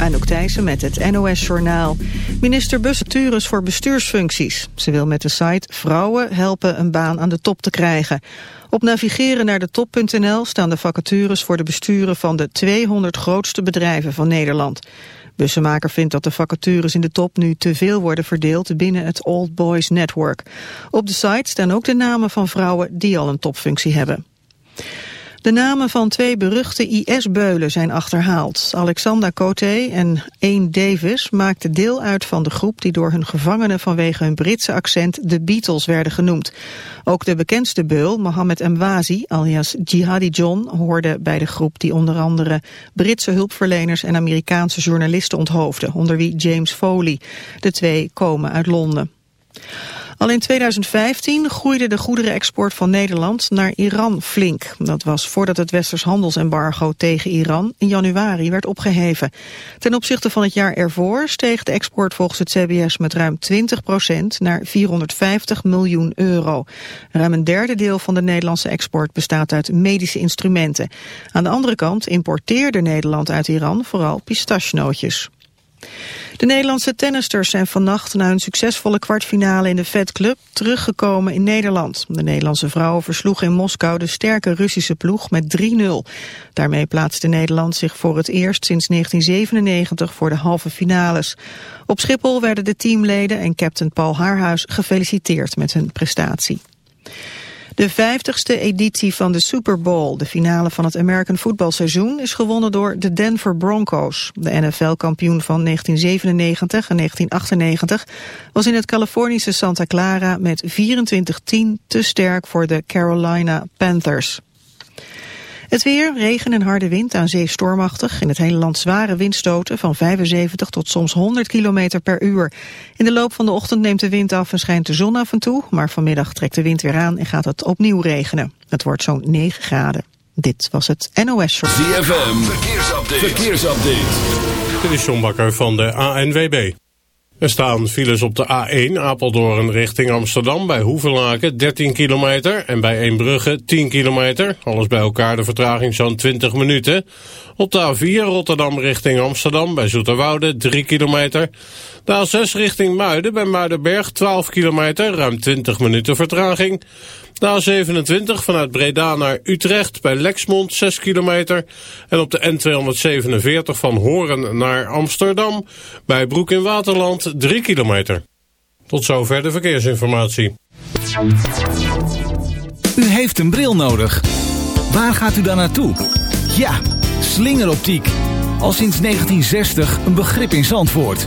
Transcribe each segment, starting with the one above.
Anouk Thijssen met het NOS-journaal. Minister Bussen voor bestuursfuncties. Ze wil met de site vrouwen helpen een baan aan de top te krijgen. Op navigeren naar de top.nl staan de vacatures voor de besturen van de 200 grootste bedrijven van Nederland. Bussenmaker vindt dat de vacatures in de top nu te veel worden verdeeld binnen het Old Boys Network. Op de site staan ook de namen van vrouwen die al een topfunctie hebben. De namen van twee beruchte IS-beulen zijn achterhaald. Alexander Cote en Ain Davis maakten deel uit van de groep... die door hun gevangenen vanwege hun Britse accent de Beatles werden genoemd. Ook de bekendste beul, Mohammed Mwazi, alias Jihadi John... hoorde bij de groep die onder andere Britse hulpverleners... en Amerikaanse journalisten onthoofde, onder wie James Foley. De twee komen uit Londen. Al in 2015 groeide de goederenexport van Nederland naar Iran flink. Dat was voordat het westers handelsembargo tegen Iran in januari werd opgeheven. Ten opzichte van het jaar ervoor steeg de export volgens het CBS met ruim 20% naar 450 miljoen euro. Ruim een derde deel van de Nederlandse export bestaat uit medische instrumenten. Aan de andere kant importeerde Nederland uit Iran vooral pistachenootjes. De Nederlandse tennisters zijn vannacht na een succesvolle kwartfinale in de Fed Club teruggekomen in Nederland. De Nederlandse vrouwen versloegen in Moskou de sterke Russische ploeg met 3-0. Daarmee plaatste Nederland zich voor het eerst sinds 1997 voor de halve finales. Op Schiphol werden de teamleden en captain Paul Haarhuis gefeliciteerd met hun prestatie. De vijftigste editie van de Super Bowl, de finale van het American voetbalseizoen, is gewonnen door de Denver Broncos. De NFL-kampioen van 1997 en 1998 was in het Californische Santa Clara met 24-10 te sterk voor de Carolina Panthers. Het weer, regen en harde wind aan zee stormachtig. In het hele land zware windstoten van 75 tot soms 100 km per uur. In de loop van de ochtend neemt de wind af en schijnt de zon af en toe. Maar vanmiddag trekt de wind weer aan en gaat het opnieuw regenen. Het wordt zo'n 9 graden. Dit was het NOS Show. ZFM, verkeersupdate. verkeersupdate. Dit is John Bakker van de ANWB. Er staan files op de A1 Apeldoorn richting Amsterdam bij Hoevelaken 13 kilometer en bij Eembrugge 10 kilometer. Alles bij elkaar de vertraging zo'n 20 minuten. Op de A4 Rotterdam richting Amsterdam bij Zoeterwoude 3 kilometer. De A6 richting Muiden bij Muidenberg 12 kilometer, ruim 20 minuten vertraging. De A27 vanuit Breda naar Utrecht bij Lexmond 6 kilometer. En op de N247 van Horen naar Amsterdam bij Broek in Waterland 3 kilometer. Tot zover de verkeersinformatie. U heeft een bril nodig. Waar gaat u dan naartoe? Ja, slingeroptiek. Al sinds 1960 een begrip in Zandvoort.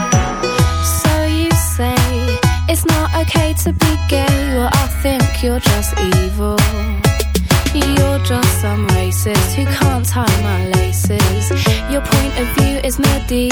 Okay to be gay, well, I think you're just evil. You're just some racist who can't tie my laces. Your point of view is medieval.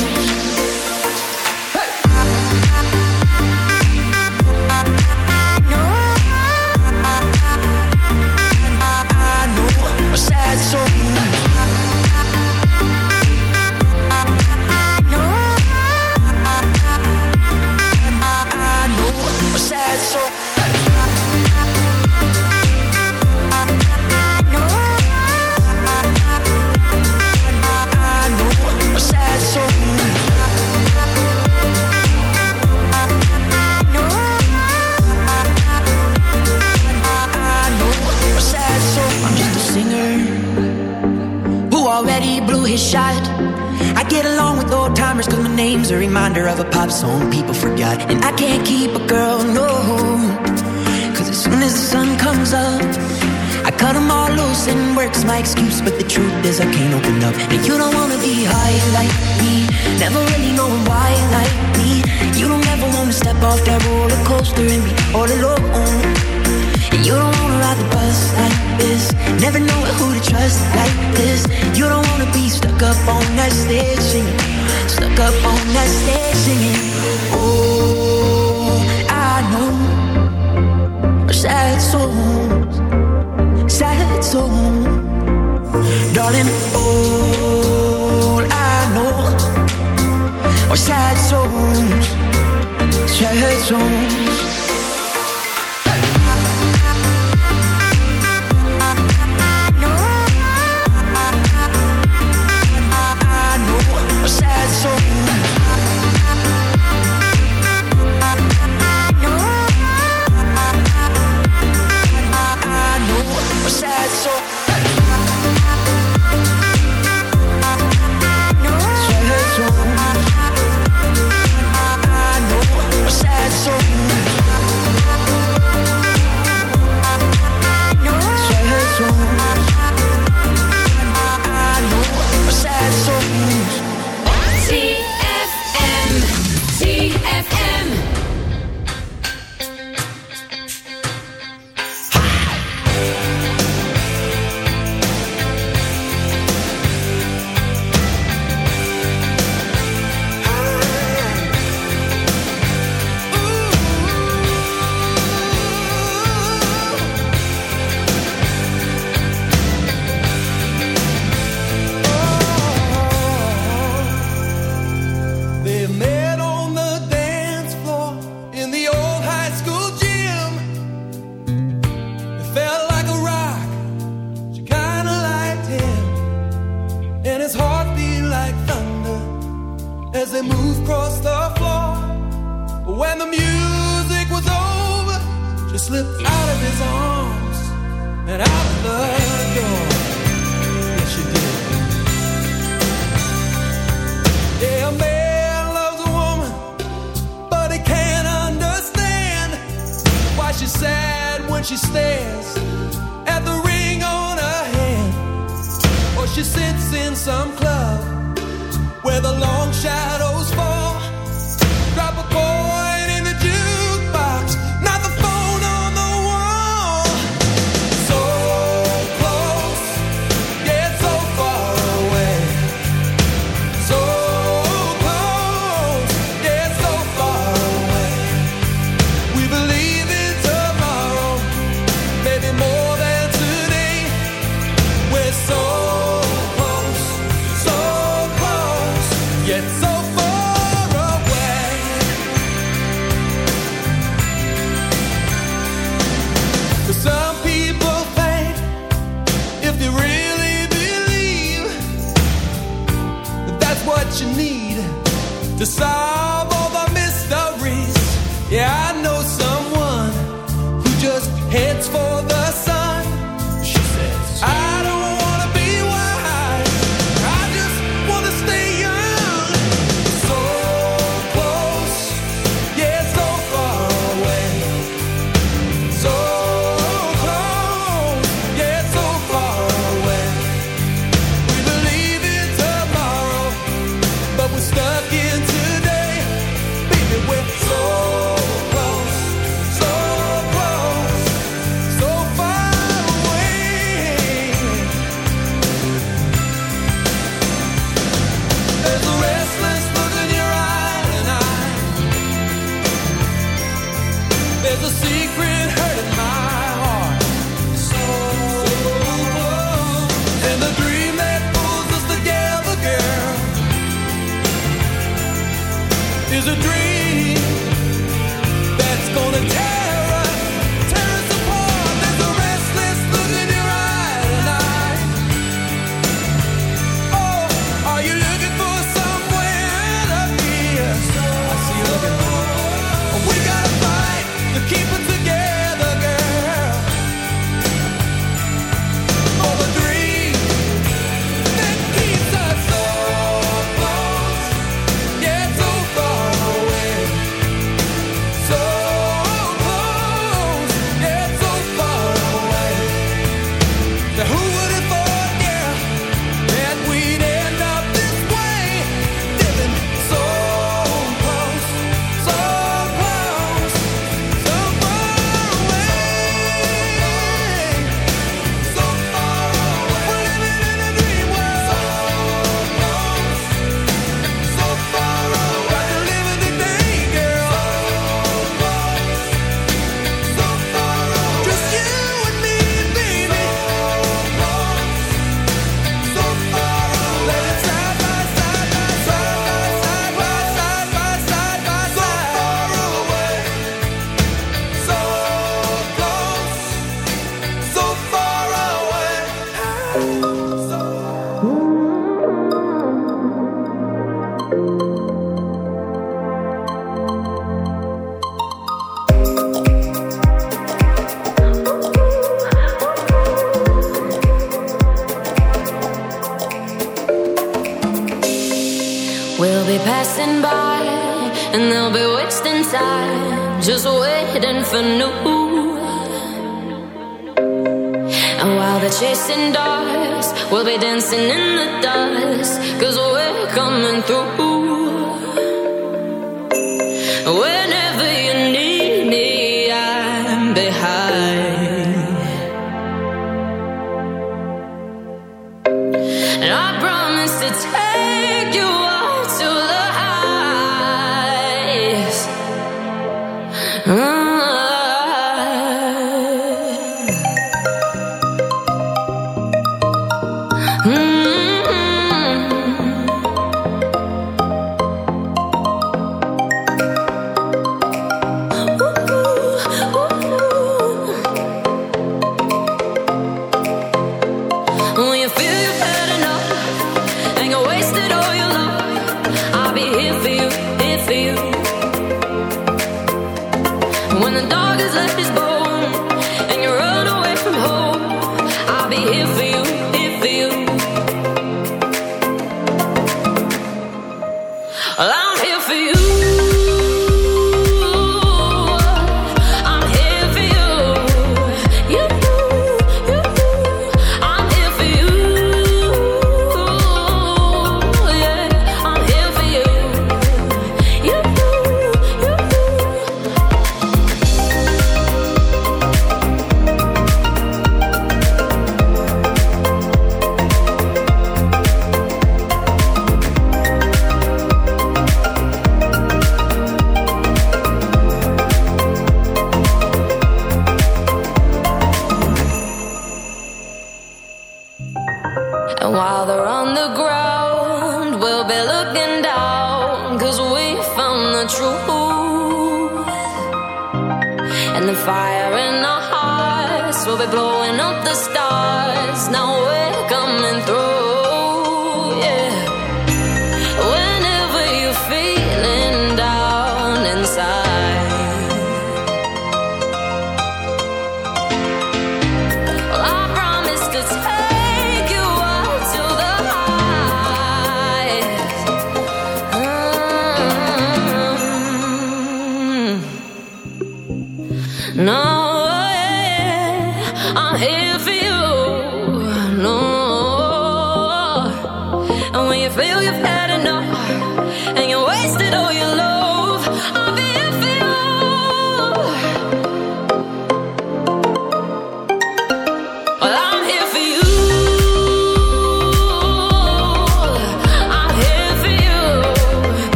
Mm.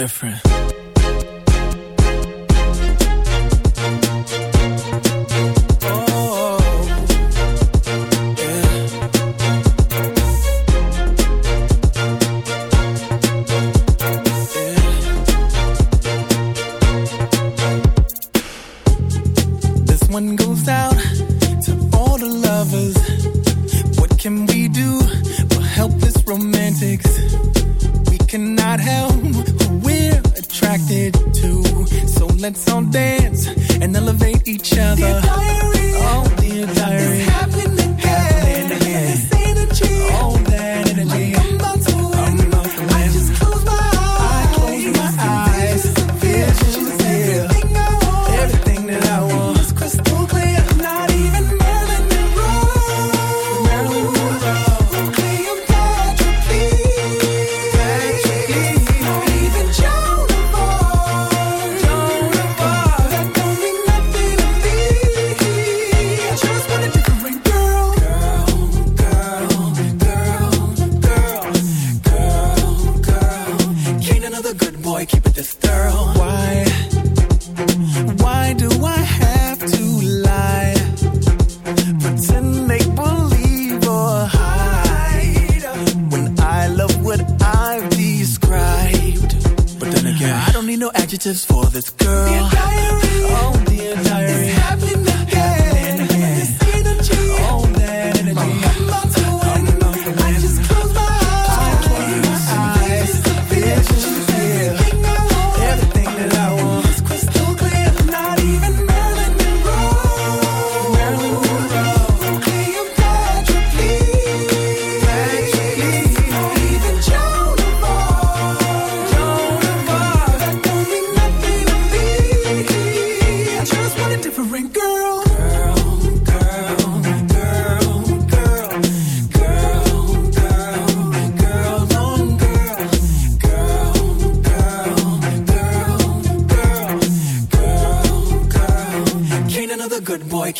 Different.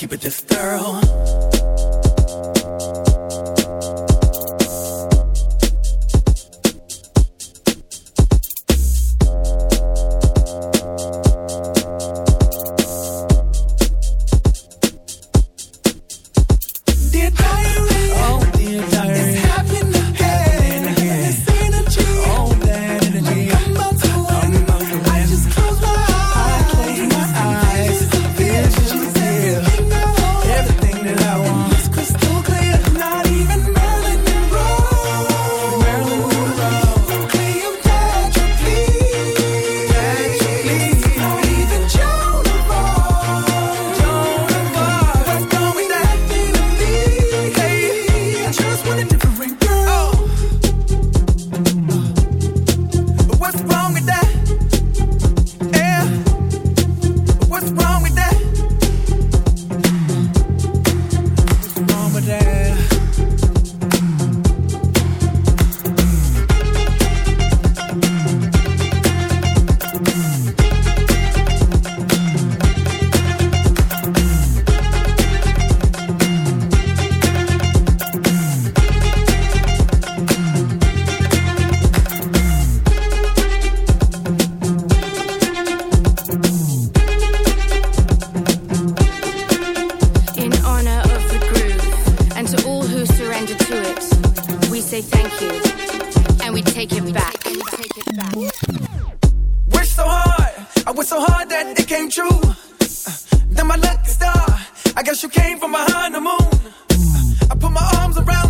keep it this. surrender to it. We say thank you, and we take it back. Wish so hard, I wish so hard that it came true. Then my lucky star, I guess you came from behind the moon. I put my arms around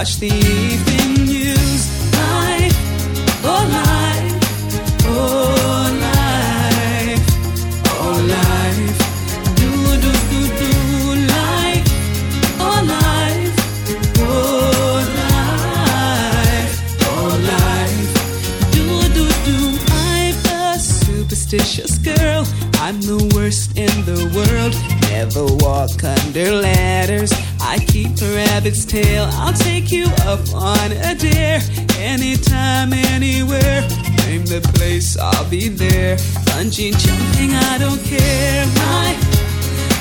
watch the anywhere. Name the place, I'll be there. Bungee jumping, I don't care. My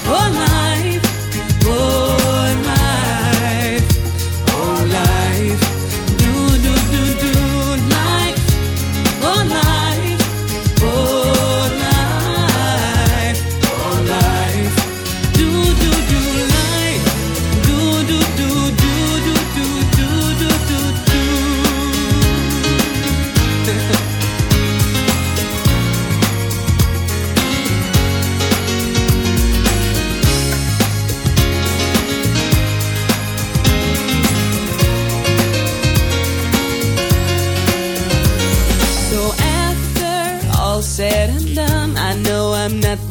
whole life, oh.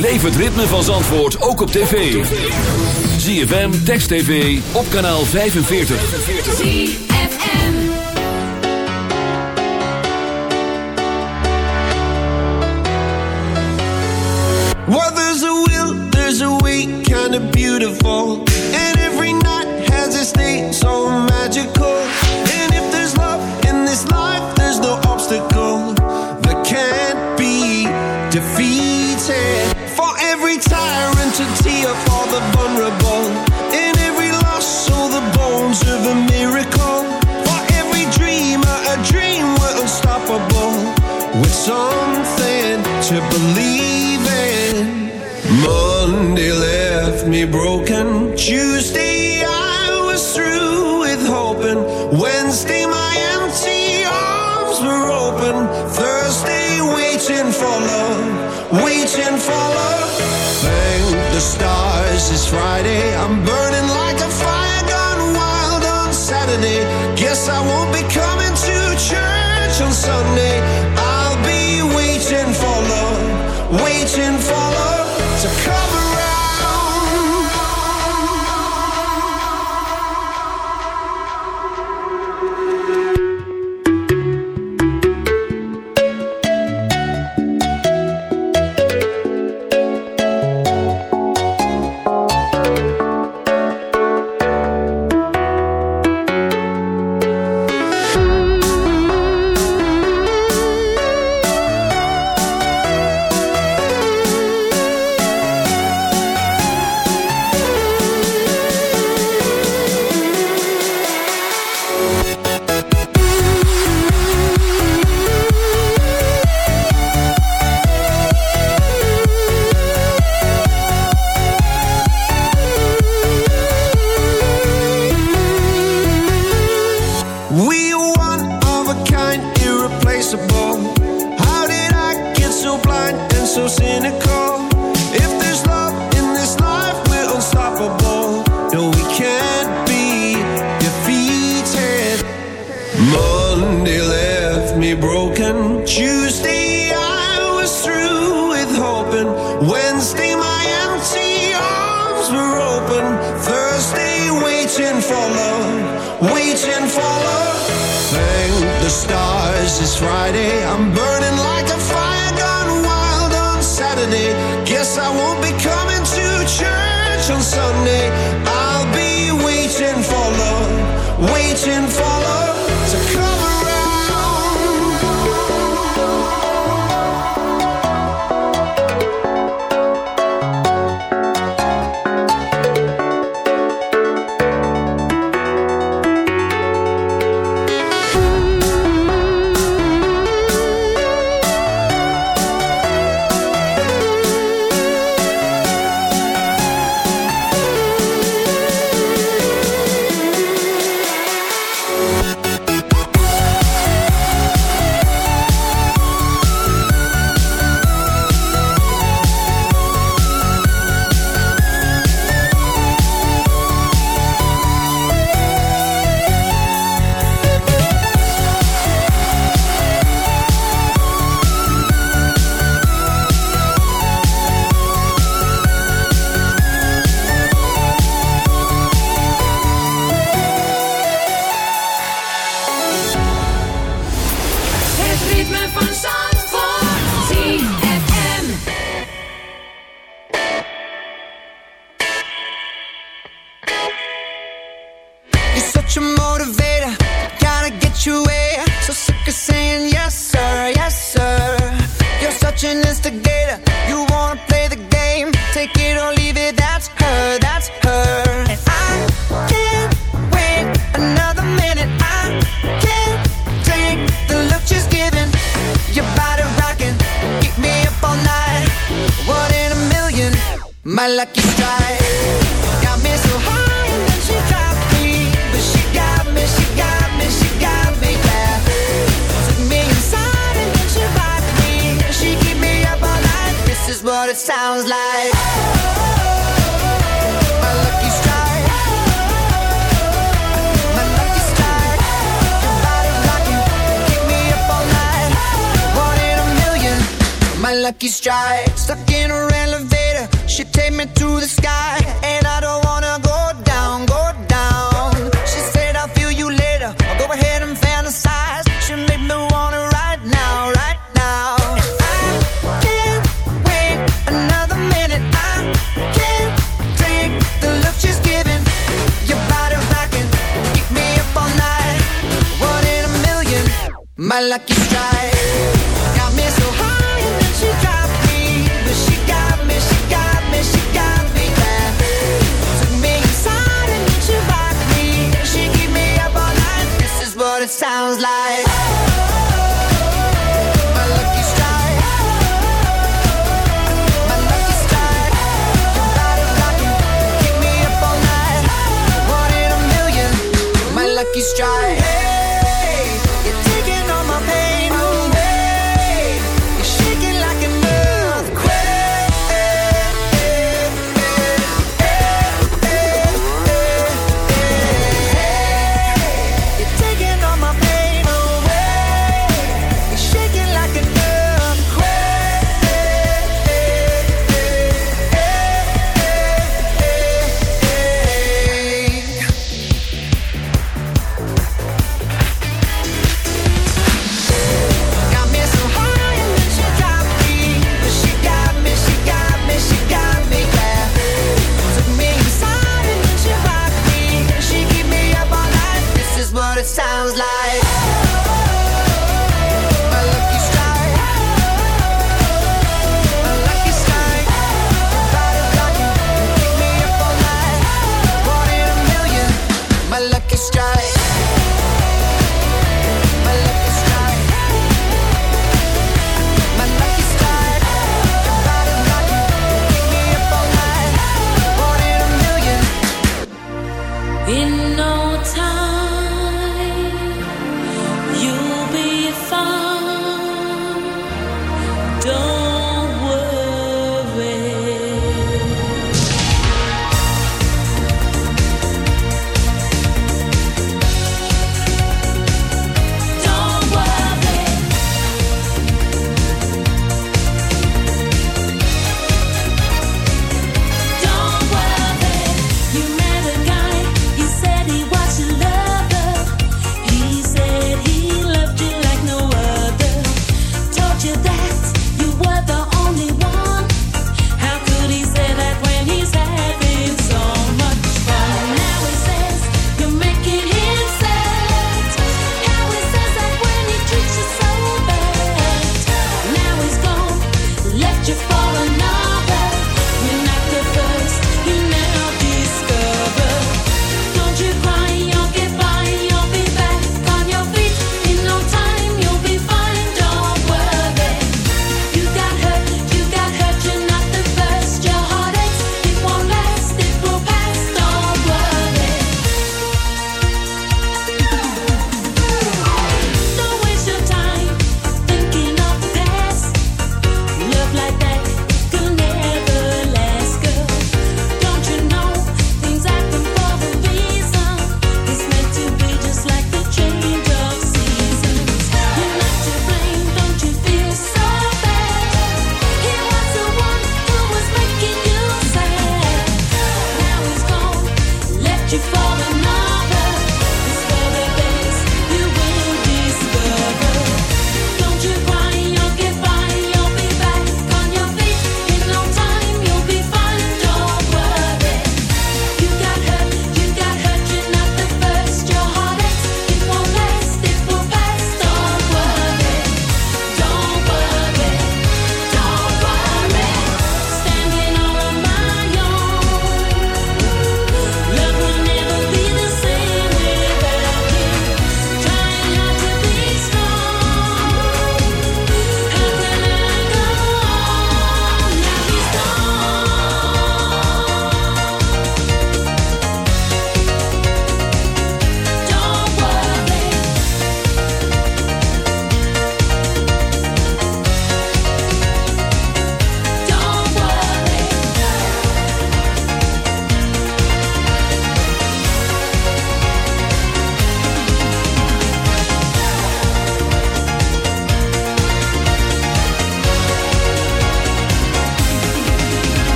Beleef het ritme van Zandvoort ook op tv. ZFM, Text TV, op kanaal 45. ZFM there's a will, there's a way, kind of beautiful broken. Tuesday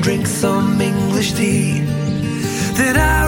drink some English tea. Then I